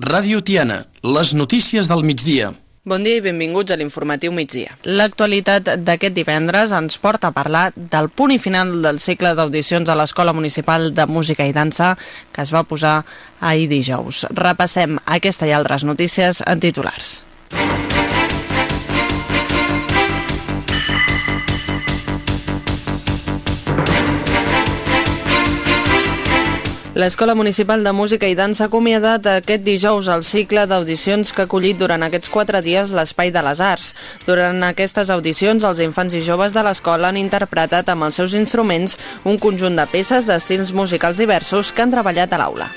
Ràdio Tiana, les notícies del migdia. Bon dia i benvinguts a l'informatiu migdia. L'actualitat d'aquest divendres ens porta a parlar del punt i final del cicle d'audicions a l'Escola Municipal de Música i Dansa que es va posar ahir dijous. Repassem aquesta i altres notícies en titulars. L'Escola Municipal de Música i Dansa ha acomiadat aquest dijous el cicle d'audicions que ha acollit durant aquests quatre dies l'Espai de les Arts. Durant aquestes audicions, els infants i joves de l'escola han interpretat amb els seus instruments un conjunt de peces d'estils musicals diversos que han treballat a l'aula.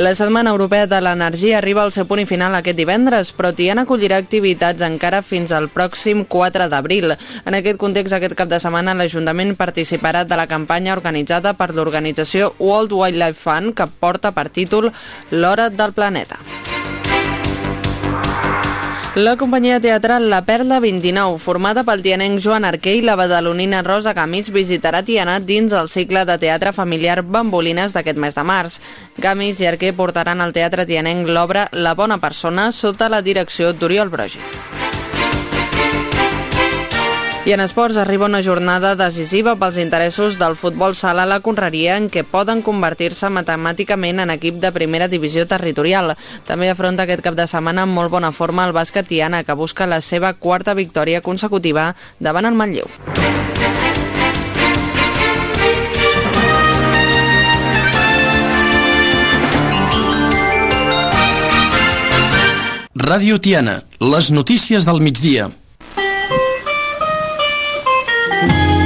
La Setmana Europea de l'Energia arriba al seu punt final aquest divendres, però Tiana acollirà activitats encara fins al pròxim 4 d'abril. En aquest context, aquest cap de setmana, l'Ajuntament participarà de la campanya organitzada per l'organització World Wildlife Fund, que porta per títol L'Hora del Planeta. La companyia teatral La Perla 29, formada pel tianenc Joan Arquer i la badalonina Rosa Gamis, visitarà Tiana dins el cicle de teatre familiar Bambolines d'aquest mes de març. Gamis i Arquer portaran al teatre tianenc l'obra La bona persona sota la direcció d'Oriol Brogi. I en esports arriba una jornada decisiva pels interessos del futbol sala a la Conreria en què poden convertir-se matemàticament en equip de primera divisió territorial. També afronta aquest cap de setmana amb molt bona forma el bàsquet Tiana, que busca la seva quarta victòria consecutiva davant el Manlleu. Ràdio Tiana, les notícies del migdia. Thank you.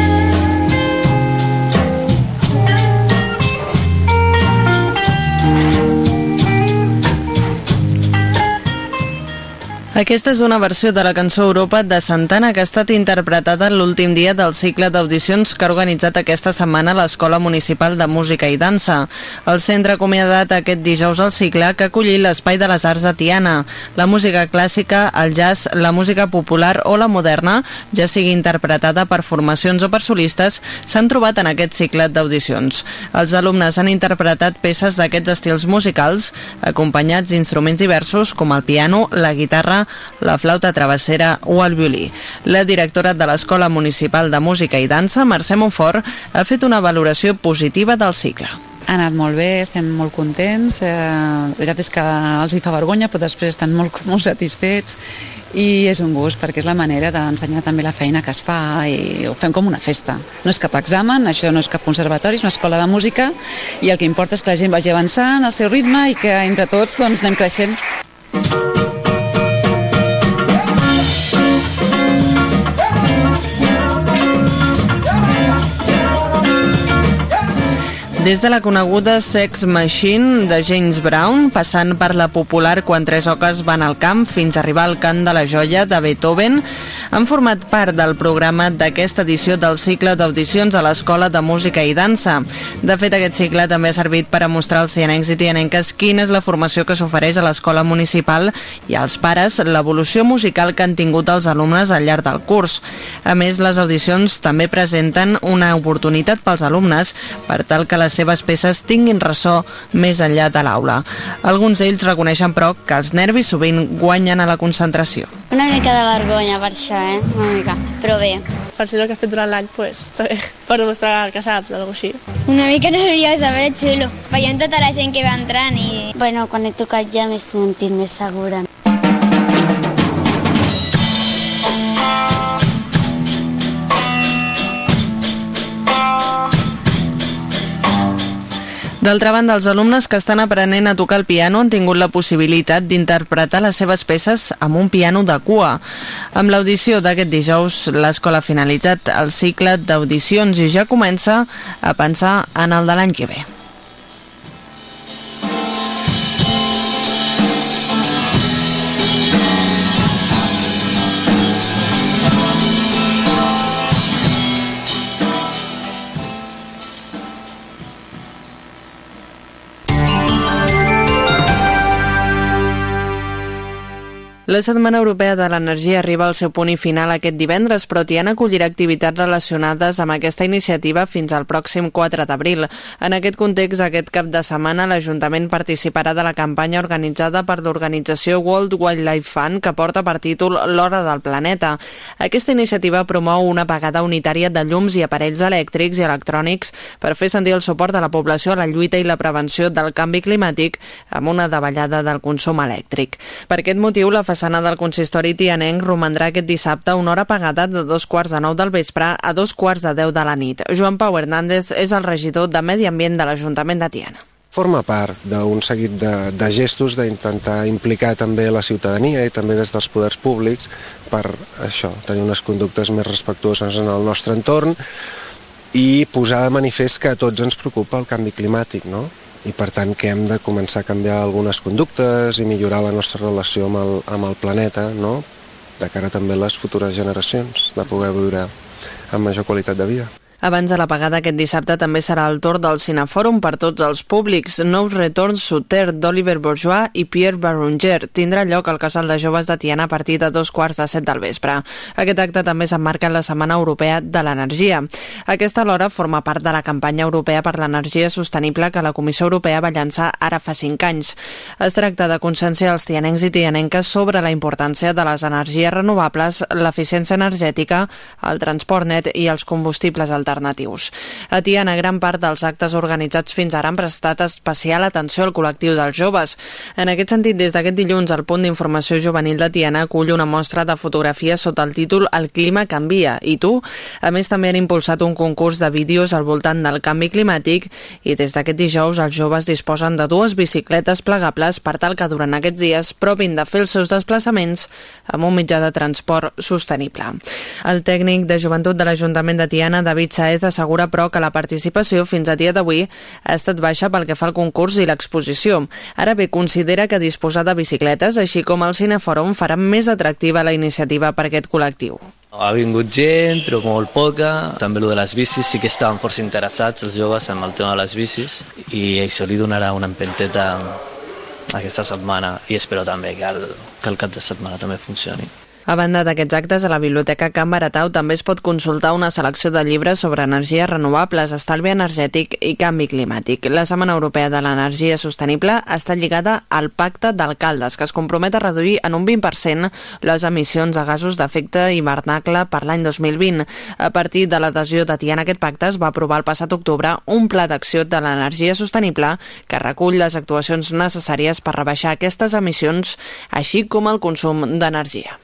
Aquesta és una versió de la cançó Europa de Santana que ha estat interpretada l'últim dia del cicle d'audicions que ha organitzat aquesta setmana l'Escola Municipal de Música i Dansa. El centre ha acomiadat aquest dijous el cicle que ha acollit l'Espai de les Arts de Tiana. La música clàssica, el jazz, la música popular o la moderna, ja sigui interpretada per formacions o per solistes, s'han trobat en aquest cicle d'audicions. Els alumnes han interpretat peces d'aquests estils musicals, acompanyats d'instruments diversos com el piano, la guitarra, la flauta travessera o el violí. La directora de l'Escola Municipal de Música i Dansa, Mercè Montfort, ha fet una valoració positiva del cicle. Ha anat molt bé, estem molt contents. Eh, la veritat és que els hi fa vergonya, però després estan molt, molt satisfets i és un gust perquè és la manera d'ensenyar també la feina que es fa i ho fem com una festa. No és cap examen, això no és cap conservatori, és una escola de música i el que importa és que la gent vagi avançant al seu ritme i que entre tots doncs, anem creixent. Des de la coneguda Sex Machine de James Brown, passant per la popular Quan tres oques van al camp fins a arribar al cant de la joia de Beethoven, han format part del programa d'aquesta edició del cicle d'audicions a l'Escola de Música i Dansa. De fet, aquest cicle també ha servit per a mostrar als tianencs i tianenques quina és la formació que s'ofereix a l'Escola Municipal i als pares l'evolució musical que han tingut els alumnes al llarg del curs. A més, les audicions també presenten una oportunitat pels alumnes per tal que les seves peces tinguin ressò més enllà de l'aula. Alguns d'ells reconeixen, però, que els nervis sovint guanyen a la concentració. Una mica de vergonya per això, eh? Una mica, però bé. Per ser el que has fet durant l'any, pues. Per demostrar que saps, alguna així. Una mica nerviosa, però xulo. Veient tota la gent que va entrant i... Bueno, quan he tocat ja m'he sentit més segura. D'altra banda, els alumnes que estan aprenent a tocar el piano han tingut la possibilitat d'interpretar les seves peces amb un piano de cua. Amb l'audició d'aquest dijous, l'escola ha finalitzat el cicle d'audicions i ja comença a pensar en el de l'any que ve. La Setmana Europea de l'Energia arriba al seu punt i final aquest divendres, però Tiana acollirà activitats relacionades amb aquesta iniciativa fins al pròxim 4 d'abril. En aquest context, aquest cap de setmana l'Ajuntament participarà de la campanya organitzada per l'organització World Wildlife Fund, que porta per títol L'Hora del Planeta. Aquesta iniciativa promou una pagada unitària de llums i aparells elèctrics i electrònics per fer sentir el suport de la població a la lluita i la prevenció del canvi climàtic amb una davallada del consum elèctric. Per aquest motiu, la façana del consistori tianenc romandrà aquest dissabte una hora pagada de dos quarts de nou del vespre a dos quarts de deu de la nit. Joan Pau Hernández és el regidor de Medi Ambient de l'Ajuntament de Tiana forma part d'un seguit de, de gestos d'intentar implicar també la ciutadania i també des dels poders públics per això, tenir unes conductes més respectuoses en el nostre entorn i posar de manifest que a tots ens preocupa el canvi climàtic, no? I per tant que hem de començar a canviar algunes conductes i millorar la nostra relació amb el, amb el planeta, no? de cara també a les futures generacions, de poder viure amb major qualitat de vida. Abans de la pagada aquest dissabte també serà el torn del Cinefòrum per tots els públics. Nous retorns Soter d'Oliver Bourgeois i Pierre Baronger tindrà lloc al Casal de Joves de Tiana a partir de dos quarts de set del vespre. Aquest acte també s'emmarca en la Setmana Europea de l'Energia. Aquesta alhora forma part de la campanya europea per l'energia sostenible que la Comissió Europea va llançar ara fa cinc anys. Es tracta de conscienciar els tianencs i tianenques sobre la importància de les energies renovables, l'eficiència energètica, el transport net i els combustibles alternatius alternatius. A Tiana, gran part dels actes organitzats fins ara han prestat especial atenció al col·lectiu dels joves. En aquest sentit, des d'aquest dilluns, el punt d'informació juvenil de Tiana acull una mostra de fotografies sota el títol El clima canvia. I tu? A més, també han impulsat un concurs de vídeos al voltant del canvi climàtic i des d'aquest dijous els joves disposen de dues bicicletes plegables per tal que durant aquests dies provin de fer els seus desplaçaments amb un mitjà de transport sostenible. El tècnic de joventut de l'Ajuntament de Tiana, David Saez assegura, però, que la participació fins a dia d'avui ha estat baixa pel que fa al concurs i l'exposició. Ara bé, considera que disposar de bicicletes, així com el Cinefòrum, farà més atractiva la iniciativa per aquest col·lectiu. Ha vingut gent, però molt poca. També el de les bicis, sí que estaven força interessats els joves amb el tema de les bicis i això li donarà una empenteta aquesta setmana i espero també que el, que el cap de setmana també funcioni. A banda d'aquests actes, a la Biblioteca Can Baratau també es pot consultar una selecció de llibres sobre energies renovables, estalvi energètic i canvi climàtic. La Setmana Europea de l'Energia Sostenible està lligada al Pacte d'Alcaldes, que es compromet a reduir en un 20% les emissions de gasos d'efecte hivernacle per l'any 2020. A partir de l'adhesió de Tiana aquest pacte es va aprovar el passat octubre un pla d'acció de l'energia sostenible que recull les actuacions necessàries per rebaixar aquestes emissions, així com el consum d'energia.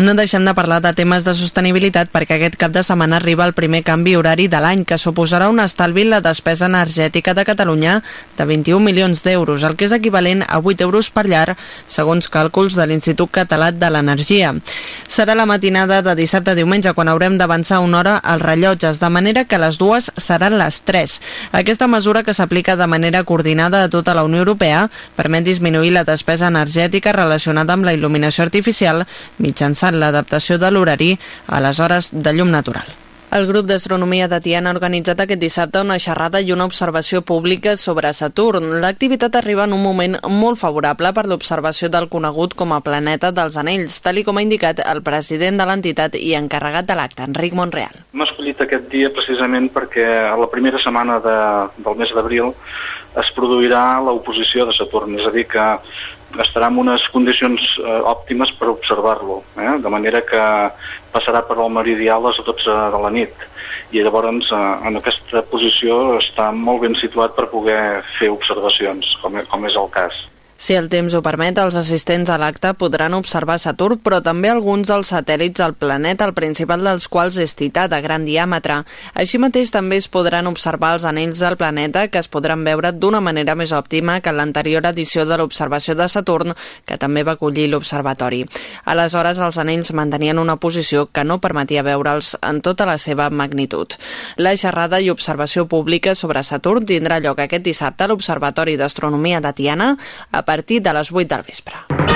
No deixem de parlar de temes de sostenibilitat perquè aquest cap de setmana arriba el primer canvi horari de l'any que suposarà un estalvi en la despesa energètica de Catalunya de 21 milions d'euros, el que és equivalent a 8 euros per llar, segons càlculs de l'Institut Català de l'Energia. Serà la matinada de dissabte a diumenge quan haurem d'avançar una hora als rellotges, de manera que les dues seran les 3. Aquesta mesura que s'aplica de manera coordinada a tota la Unió Europea permet disminuir la despesa energètica relacionada amb la il·luminació artificial mitjançant mitjançant l'adaptació de l'horari a les hores de llum natural. El grup d'astronomia de Tiana ha organitzat aquest dissabte una xerrada i una observació pública sobre Saturn. L'activitat arriba en un moment molt favorable per l'observació del conegut com a planeta dels anells, tal com ha indicat el president de l'entitat i encarregat de l'acte, Enric Monreal. Hem escollit aquest dia precisament perquè a la primera setmana de, del mes d'abril es produirà l'oposició de Saturn, és a dir, que estarà en unes condicions eh, òptimes per observar-lo, eh? de manera que passarà per al meridià a les 12 de la nit i llavors eh, en aquesta posició està molt ben situat per poder fer observacions, com, com és el cas. Si el temps ho permet, els assistents a l'acte podran observar Saturn, però també alguns dels satèl·lits del planeta, el principal dels quals és Tità, de gran diàmetre. Així mateix també es podran observar els anells del planeta, que es podran veure d'una manera més òptima que l'anterior edició de l'observació de Saturn, que també va acollir l'observatori. Aleshores, els anells mantenien una posició que no permetia veure'ls en tota la seva magnitud. La xerrada i observació pública sobre Saturn tindrà lloc aquest dissabte a l'Observatori d'Astronomia de Tiana a partir de les 8 del vespre.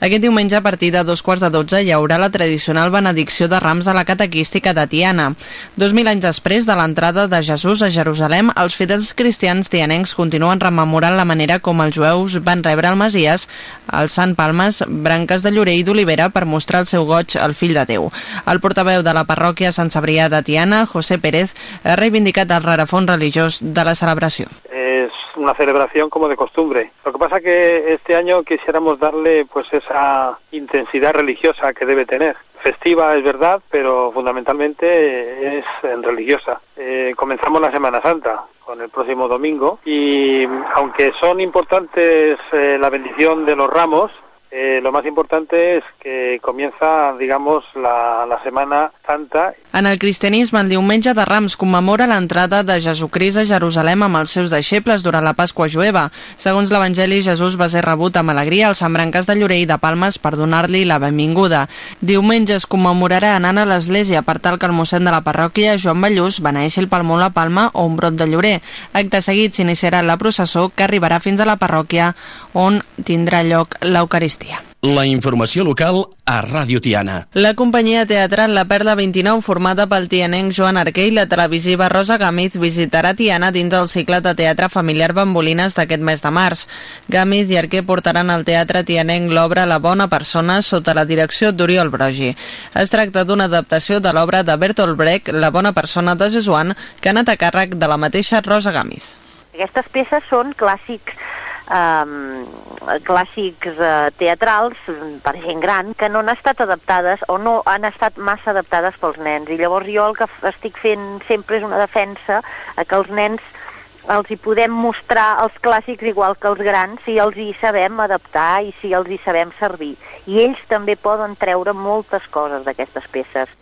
Aquest diumenge, a partir de dos quarts de dotze, hi haurà la tradicional benedicció de rams a la catequística de Tiana. Dos mil anys després de l'entrada de Jesús a Jerusalem, els fidels cristians tianencs continuen rememorant la manera com els jueus van rebre el Masies, alçant palmes, branques de llorer i d'olivera per mostrar el seu goig al fill de Déu. El portaveu de la parròquia Sant Sabrià de Tiana, José Pérez, ha reivindicat el rarafons religiós de la celebració. Una celebración como de costumbre. Lo que pasa que este año quisiéramos darle pues esa intensidad religiosa que debe tener. Festiva es verdad, pero fundamentalmente es religiosa. Eh, comenzamos la Semana Santa con el próximo domingo y aunque son importantes eh, la bendición de los ramos, eh, lo más importante es que comienza, digamos, la, la Setmana Santa. En el cristianisme, el diumenge de Rams commemora l'entrada de Jesucrist a Jerusalem amb els seus deixebles durant la Pasqua jueva. Segons l'Evangeli, Jesús va ser rebut amb alegria als sembranques de llorer i de palmes per donar-li la benvinguda. Diumenge es commemorarà anant a l'església per tal que el mossèn de la parròquia, Joan Ballús, beneeixi el palmó la palma o un brot de llorer. Acte seguit s'iniciarà la processó que arribarà fins a la parròquia on tindrà lloc l'Eucaristia. La informació local a Ràdio Tiana. La companyia teatral La Perla 29, formada pel tianenc Joan Arquer i la televisiva Rosa Gàmiz, visitarà Tiana dins del cicle de teatre familiar Bambolines d'aquest mes de març. Gàmiz i Arquer portaran al teatre tianenc l'obra La bona persona sota la direcció d'Oriol Brogi. Es tracta d'una adaptació de l'obra de Bertolt Brecht, La bona persona de Jesuan, que ha anat a càrrec de la mateixa Rosa Gàmiz. Aquestes peces són clàssics um, clàssics uh, teatrals per gent gran que no han estat adaptades o no han estat massa adaptades pels nens i llavors jo el que estic fent sempre és una defensa a que els nens els hi podem mostrar els clàssics igual que els grans si els hi sabem adaptar i si els hi sabem servir. I ells també poden treure moltes coses d'aquestes peces.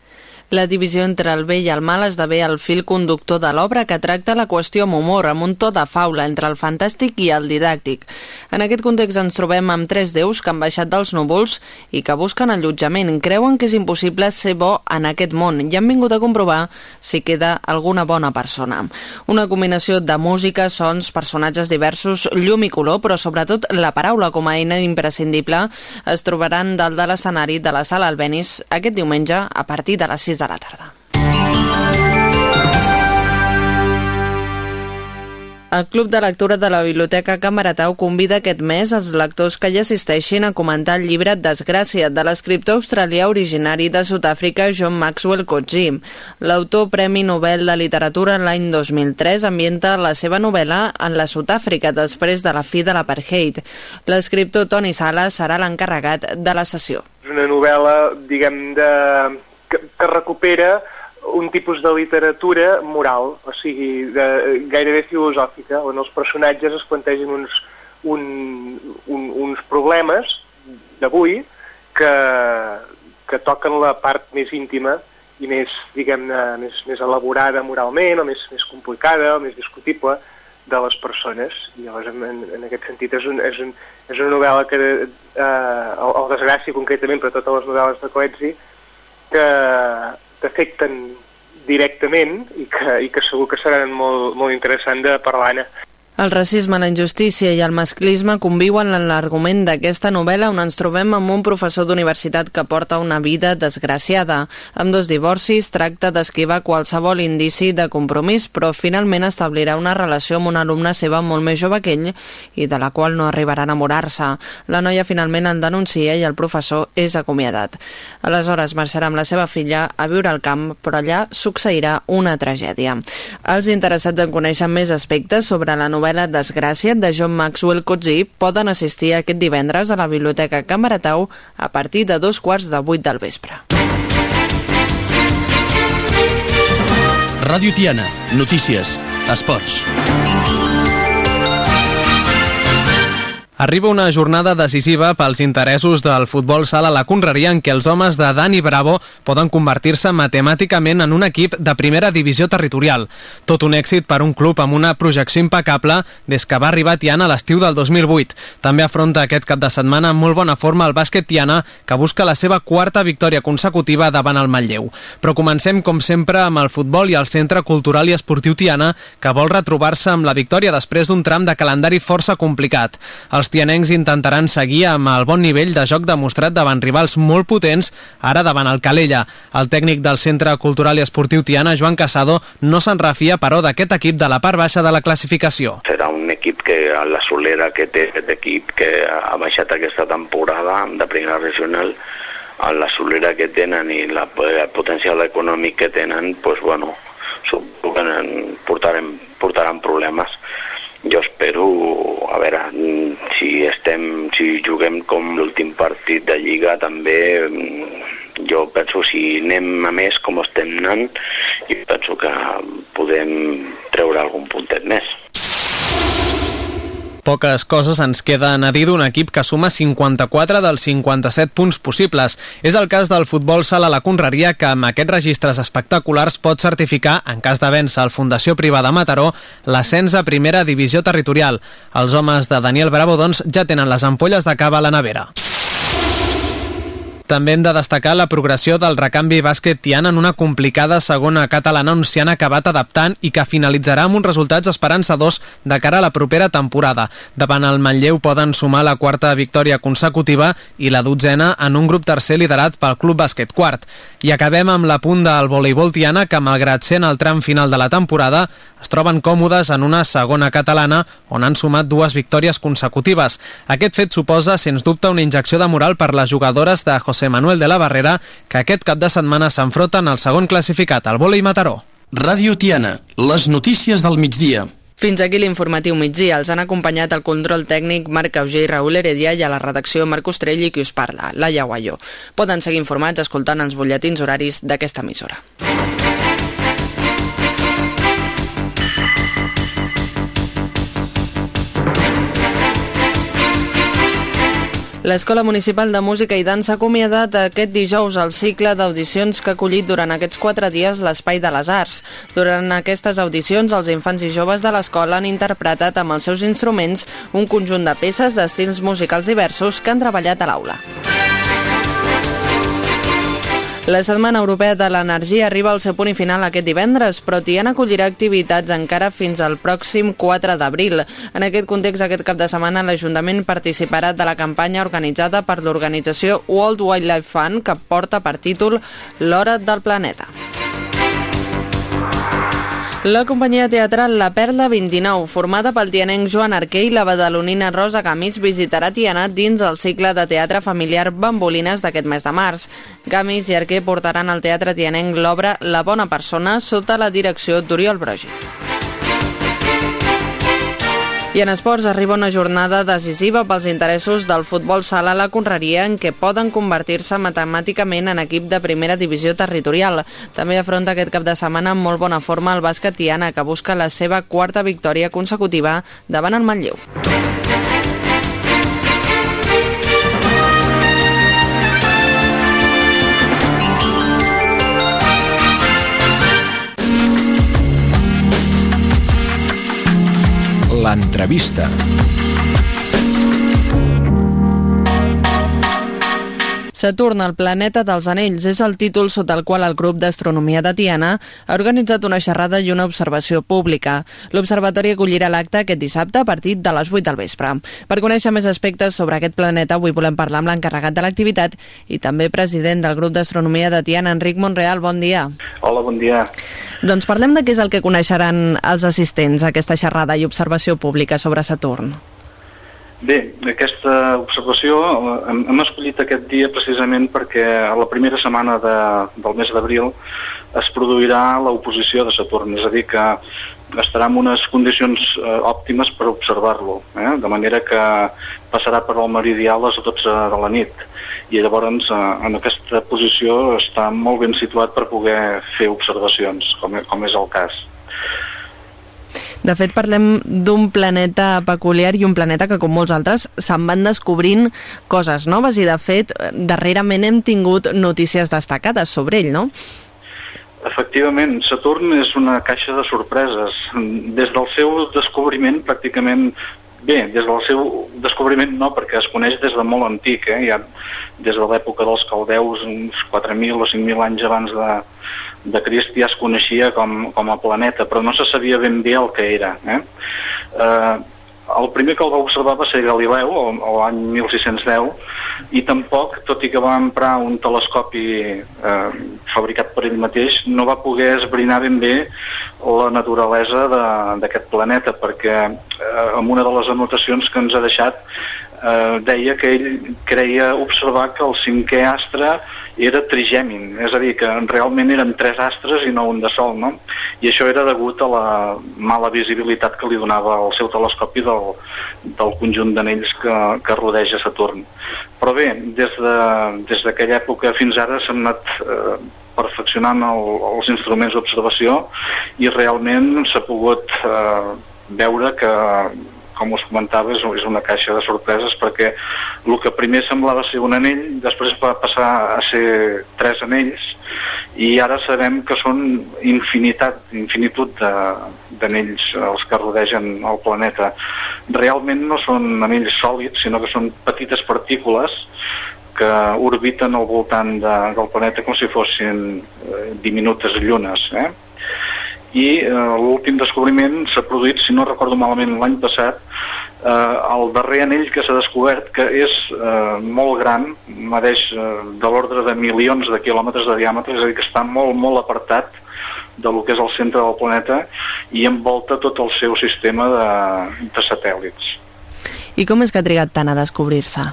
La divisió entre el bé i el mal esdevé el fil conductor de l'obra que tracta la qüestió amb humor, amb un to de faula entre el fantàstic i el didàctic. En aquest context ens trobem amb tres déus que han baixat dels núvols i que busquen allotjament. Creuen que és impossible ser bo en aquest món i han vingut a comprovar si queda alguna bona persona. Una combinació de música, sons, personatges diversos, llum i color, però sobretot la paraula com a eina imprescindible es trobaran dalt de l'escenari de la sala Albenis aquest diumenge a partir de les 6 de la tarda. El Club de Lectura de la Biblioteca Camaratau convida aquest mes els lectors que hi assisteixin a comentar el llibre Desgràcia de l'escriptor australià originari de Sud-àfrica John Maxwell Coetzee. L'autor Premi Nobel de Literatura l'any 2003 ambienta la seva novel·la en la Sud-àfrica després de la fi de l'apartheid. L'escriptor Tony Sala serà l'encarregat de la sessió. És una novel·la, diguem, de... que, que recupera un tipus de literatura moral, o sigui, de, gairebé filosòfica, on els personatges es plantegen uns, un, un, uns problemes d'avui que, que toquen la part més íntima i més, diguem-ne, més, més elaborada moralment, o més, més complicada, o més discutible de les persones. I llavors, en, en aquest sentit, és, un, és, un, és una novel·la que, eh, el, el Desgràcia concretament, però totes les novel·les de Coetzee, que t'afecten directament i que, i que segur que seran molt, molt interessant de parlar-ne. El racisme, la injustícia i el masclisme conviuen en l'argument d'aquesta novel·la on ens trobem amb un professor d'universitat que porta una vida desgraciada. Amb dos divorcis tracta d'esquivar qualsevol indici de compromís, però finalment establirà una relació amb una alumna seva molt més jove que ell i de la qual no arribarà a enamorar-se. La noia finalment en denuncia i el professor és acomiadat. Aleshores marxarà amb la seva filla a viure al camp, però allà succeirà una tragèdia. Els interessats en conèixer més aspectes sobre la novel·la novel·la Desgràcia de John Maxwell Coetzee poden assistir aquest divendres a la Biblioteca Camaratau a partir de dos quarts de vuit del vespre. Ràdio Tiana, notícies, esports. Arriba una jornada decisiva pels interessos del futbol sala a la Conreria en què els homes de Dani Bravo poden convertir-se matemàticament en un equip de primera divisió territorial. Tot un èxit per un club amb una projecció impecable des que va arribar Tiana a l'estiu del 2008. També afronta aquest cap de setmana amb molt bona forma el bàsquet Tiana, que busca la seva quarta victòria consecutiva davant el Manlleu. Però comencem, com sempre, amb el futbol i el Centre Cultural i Esportiu Tiana, que vol retrobar-se amb la victòria després d'un tram de calendari força complicat. Els Els tianencs intentaran seguir amb el bon nivell de joc demostrat davant rivals molt potents, ara davant el Calella. El tècnic del Centre Cultural i Esportiu Tiana, Joan Casado, no se'n refia, però, d'aquest equip de la part baixa de la classificació. Serà un equip que a la solera que té aquest equip que ha baixat aquesta temporada de primera regional a la solera que tenen i la, el potencial econòmic que tenen, doncs, bueno, suposo que portarem, portaran problemes. Jo espero, a veure, si estem, si juguem com l'últim partit de Lliga també, jo penso si anem a més com estem anant, jo penso que podem treure algun puntet més. Poques coses ens queden a dir d'un equip que suma 54 dels 57 punts possibles. És el cas del futbol sala la Conreria que amb aquests registres espectaculars pot certificar, en cas de vèncer al Fundació Privada Mataró, l'ascens a primera divisió territorial. Els homes de Daniel Bravo, doncs, ja tenen les ampolles de cava a la nevera. També hem de destacar la progressió del recanvi bàsquet Tiana en una complicada segona catalana on s'hi han acabat adaptant i que finalitzarà amb uns resultats esperançadors de cara a la propera temporada. Davant el Manlleu poden sumar la quarta victòria consecutiva i la dotzena en un grup tercer liderat pel Club Bàsquet Quart. I acabem amb la punt del voleibol Tiana que, malgrat ser en el tram final de la temporada, es troben còmodes en una segona catalana on han sumat dues victòries consecutives. Aquest fet suposa, sens dubte, una injecció de moral per les jugadores de José José Manuel de la Barrera, que aquest cap de setmana s'enfronten al segon classificat, al vòlei Mataró. Ràdio Tiana, les notícies del migdia. Fins aquí l'informatiu migdia. Els han acompanyat el control tècnic Marc Auger i Raül Heredia i a la redacció Marc Ostrell i qui us parla, Laia Guaió. Poden seguir informats escoltant els butlletins horaris d'aquesta emissora. L'Escola Municipal de Música i Dansa ha acomiadat aquest dijous el cicle d'audicions que ha acollit durant aquests quatre dies l'Espai de les Arts. Durant aquestes audicions, els infants i joves de l'escola han interpretat amb els seus instruments un conjunt de peces d'estils musicals diversos que han treballat a l'aula. La Setmana Europea de l'Energia arriba al seu punt final aquest divendres, però Tiana acollirà activitats encara fins al pròxim 4 d'abril. En aquest context, aquest cap de setmana, l'Ajuntament participarà de la campanya organitzada per l'organització World Wildlife Fund, que porta per títol L'Hora del Planeta. La companyia teatral La Perla 29, formada pel tianenc Joan Arquer i la badalonina Rosa Gamis, visitarà Tiana dins el cicle de teatre familiar Bambolines d'aquest mes de març. Gamis i Arquer portaran al teatre tianenc l'obra La bona persona sota la direcció d'Oriol Brogi. I en esports arriba una jornada decisiva pels interessos del futbol sala a la Conreria en què poden convertir-se matemàticament en equip de primera divisió territorial. També afronta aquest cap de setmana amb molt bona forma el bàsquet Tiana, que busca la seva quarta victòria consecutiva davant el Manlleu. L'entrevista. Saturn, el planeta dels anells, és el títol sota el qual el grup d'astronomia de Tiana ha organitzat una xerrada i una observació pública. L'observatori acollirà l'acte aquest dissabte a partir de les 8 del vespre. Per conèixer més aspectes sobre aquest planeta, avui volem parlar amb l'encarregat de l'activitat i també president del grup d'astronomia de Tiana, Enric Monreal. Bon dia. Hola, bon dia. Doncs parlem de què és el que coneixeran els assistents a aquesta xerrada i observació pública sobre Saturn. Bé, aquesta observació eh, hem, hem escollit aquest dia precisament perquè a la primera setmana de, del mes d'abril es produirà l'oposició de Saturn, és a dir, que estarà en unes condicions eh, òptimes per observar-lo, eh? de manera que passarà per al meridià a les 12 de la nit i llavors eh, en aquesta posició està molt ben situat per poder fer observacions, com, com és el cas. De fet, parlem d'un planeta peculiar i un planeta que, com molts altres, se'n van descobrint coses noves i, de fet, darrerament hem tingut notícies destacades sobre ell, no? Efectivament, Saturn és una caixa de sorpreses. Des del seu descobriment, pràcticament Bé, des del seu descobriment no, perquè es coneix des de molt antic, eh? ja des de l'època dels caldeus, uns 4.000 o 5.000 anys abans de, de Crist ja es coneixia com, com a planeta, però no se sabia ben bé el que era. Eh? Eh, El primer que el va observar va ser Galileu, l'any 1610, i tampoc, tot i que va emprar un telescopi eh, fabricat per ell mateix, no va poder esbrinar ben bé la naturalesa d'aquest planeta, perquè eh, en una de les anotacions que ens ha deixat eh, deia que ell creia observar que el cinquè astre era trigèmin, és a dir, que realment eren tres astres i no un de sol, no? I això era degut a la mala visibilitat que li donava el seu telescopi del, del conjunt d'anells que, que rodeja Saturn. Però bé, des d'aquella de, des època fins ara s'han anat eh, perfeccionant el, els instruments d'observació i realment s'ha pogut eh, veure que com us comentava, és, una caixa de sorpreses perquè el que primer semblava ser un anell, després va passar a ser tres anells i ara sabem que són infinitat, infinitud d'anells els que rodegen el planeta. Realment no són anells sòlids, sinó que són petites partícules que orbiten al voltant de, del planeta com si fossin eh, diminutes llunes. Eh? i eh, l'últim descobriment s'ha produït, si no recordo malament, l'any passat, eh, el darrer anell que s'ha descobert, que és eh, molt gran, mereix eh, de l'ordre de milions de quilòmetres de diàmetre, és a dir, que està molt, molt apartat de lo que és el centre del planeta i envolta tot el seu sistema de, de satèl·lits. I com és que ha trigat tant a descobrir-se?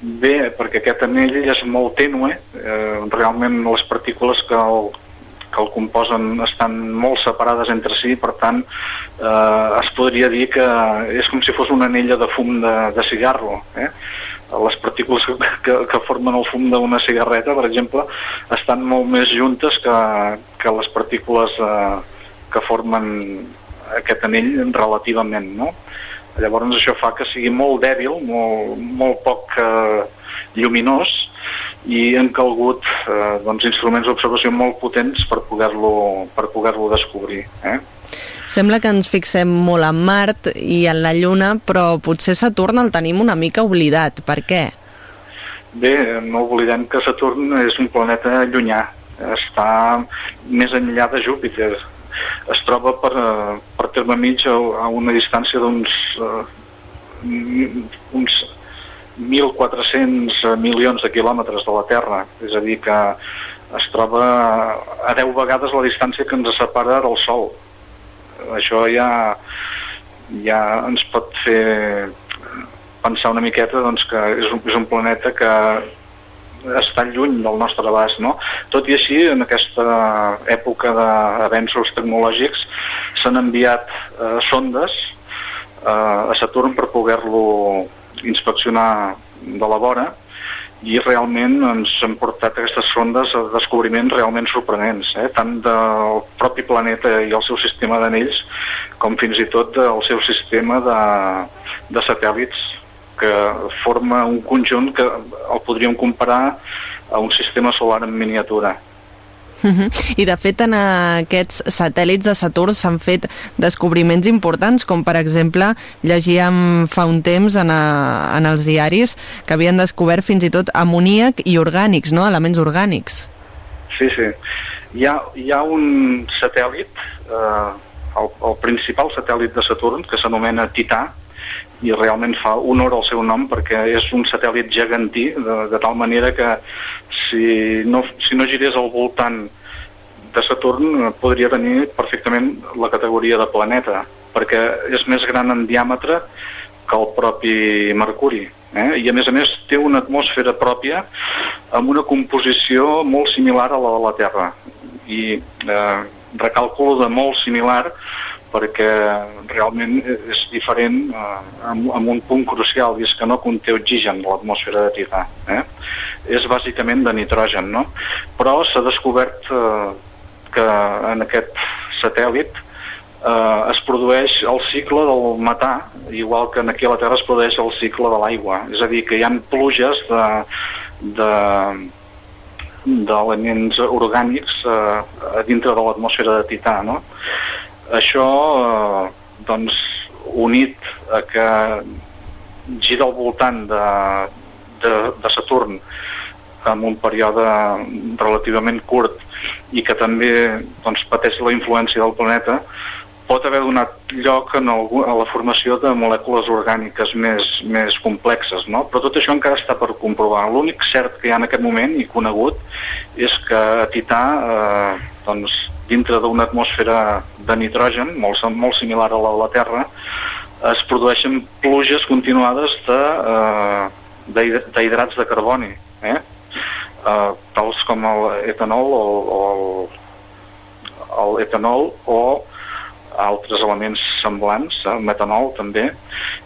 Bé, perquè aquest anell és molt tènue, eh, realment les partícules que el, que el composen estan molt separades entre si, per tant eh, es podria dir que és com si fos una anella de fum de, de cigarro. Eh? Les partícules que, que, formen el fum d'una cigarreta, per exemple, estan molt més juntes que, que les partícules eh, que formen aquest anell relativament, no? Llavors això fa que sigui molt dèbil, molt, molt poc eh, lluminós, i han calgut eh, doncs, instruments d'observació molt potents per poder-lo per poder-lo descobrir. Eh? Sembla que ens fixem molt en Mart i en la Lluna, però potser Saturn el tenim una mica oblidat. Per què? Bé, no oblidem que Saturn és un planeta llunyà, està més enllà de Júpiter. Es troba per, eh, per terme mig a, a una distància d'uns uh, uns 1.400 milions de quilòmetres de la Terra, és a dir que es troba a 10 vegades la distància que ens separa del Sol. Això ja, ja ens pot fer pensar una miqueta doncs, que és un, és un planeta que està lluny del nostre abast. No? Tot i així, en aquesta època d'avenços tecnològics s'han enviat eh, sondes eh, a Saturn per poder-lo inspeccionar de la vora i realment ens han portat aquestes sondes a descobriments realment sorprenents, eh? tant del propi planeta i el seu sistema d'anells com fins i tot del seu sistema de, de satèl·lits que forma un conjunt que el podríem comparar a un sistema solar en miniatura. Uh -huh. I de fet en aquests satèl·lits de Saturn s'han fet descobriments importants, com per exemple llegíem fa un temps en, a, en els diaris que havien descobert fins i tot amoníac i orgànics, no? elements orgànics. Sí, sí. Hi ha, hi ha un satèl·lit, eh, el, el principal satèl·lit de Saturn, que s'anomena Tità, i realment fa honor al seu nom perquè és un satèl·lit gegantí, de, de tal manera que si no, si no girés al voltant de Saturn podria tenir perfectament la categoria de planeta, perquè és més gran en diàmetre que el propi Mercuri. Eh? I a més a més té una atmosfera pròpia amb una composició molt similar a la de la Terra. I eh, recàlculo de molt similar perquè realment és diferent eh, amb, un punt crucial i és que no conté oxigen l'atmosfera de Tità. Eh? És bàsicament de nitrogen, no? Però s'ha descobert eh, que en aquest satèl·lit eh, es produeix el cicle del metà, igual que aquí a la Terra es produeix el cicle de l'aigua. És a dir, que hi ha pluges de, de d'elements orgànics eh, a dintre de l'atmosfera de Tità, no? Això, eh, doncs, unit a que gira al voltant de, de, de Saturn amb un període relativament curt i que també doncs, pateix la influència del planeta, pot haver donat lloc en algú, a la formació de molècules orgàniques més, més complexes, no? però tot això encara està per comprovar. L'únic cert que hi ha en aquest moment i conegut és que a Tità, eh, doncs, dintre d'una atmosfera de nitrogen, molt, molt similar a la de la Terra, es produeixen pluges continuades de, eh, d'hidrats de carboni, eh? Eh, tals com l'etanol o, o el, el etanol o altres elements semblants, el metanol també,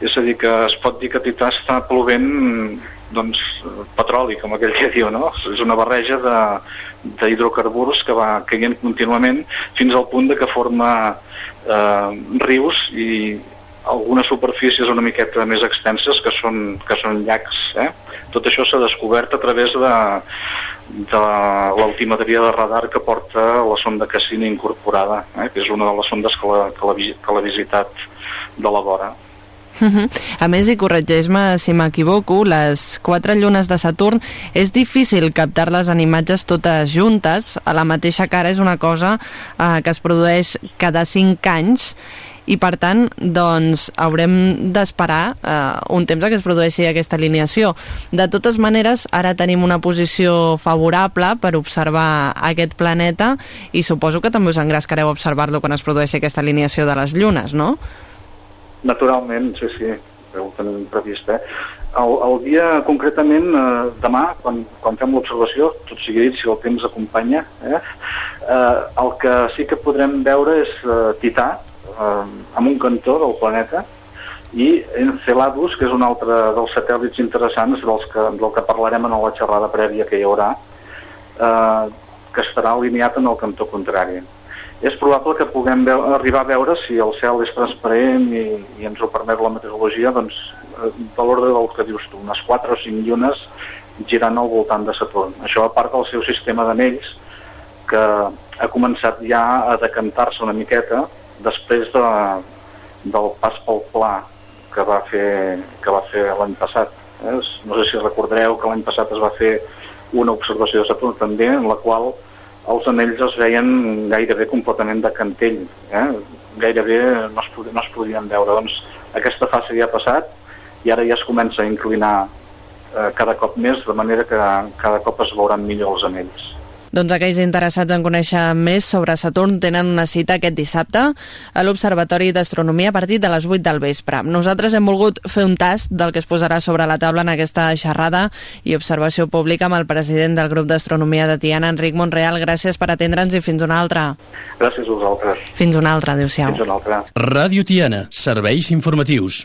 és a dir que es pot dir que Tità està plovent doncs, petroli, com aquell que diu, no? És una barreja d'hidrocarburs que va caient contínuament fins al punt de que forma eh, rius i algunes superfícies una miqueta més extenses que són, que són llacs. Eh? Tot això s'ha descobert a través de, de l'altimetria de radar que porta la sonda Cassini incorporada, eh, que és una de les sondes que l'ha que que la visitat de la vora. Uh -huh. A més, i corregeix-me si m'equivoco, les quatre llunes de Saturn és difícil captar-les en imatges totes juntes. A la mateixa cara és una cosa eh, que es produeix cada cinc anys i per tant doncs, haurem d'esperar eh, un temps que es produeixi aquesta alineació. De totes maneres, ara tenim una posició favorable per observar aquest planeta i suposo que també us engrescareu observar-lo quan es produeixi aquesta alineació de les llunes, no? Naturalment, sí, sí, ho tenim previst. Eh? El, el dia, concretament, eh, demà, quan, quan fem l'observació, tot sigui dit, si el temps acompanya, eh, eh, el que sí que podrem veure és eh, Tità, eh, en un cantó del planeta i Enceladus, que és un altre dels satèl·lits interessants dels que, del que parlarem en la xerrada prèvia que hi haurà, eh, que estarà alineat en el cantó contrari. És probable que puguem arribar a veure si el cel és transparent i, i ens ho permet la meteorologia, doncs, eh, de l'ordre del que dius tu, unes 4 o 5 llunes girant al voltant de Saturn. Això a part del seu sistema d'anells, que ha començat ja a decantar-se una miqueta després de, del pas pel pla que va fer, que va fer l'any passat. Eh? No sé si recordareu que l'any passat es va fer una observació de Saturn també en la qual els anells es veien gairebé completament de cantell, eh? gairebé no es, no es podien veure. Doncs aquesta fase ja ha passat i ara ja es comença a inclinar eh, cada cop més, de manera que cada cop es veuran millor els anells. Doncs aquells interessats en conèixer més sobre Saturn tenen una cita aquest dissabte a l'Observatori d'Astronomia a partir de les 8 del vespre. Nosaltres hem volgut fer un tast del que es posarà sobre la taula en aquesta xerrada i observació pública amb el president del grup d'Astronomia de Tiana, Enric Monreal. Gràcies per atendre'ns i fins una altra. Gràcies a vosaltres. Fins una altra, adéu-siau. Fins una altra. Ràdio Tiana, serveis informatius.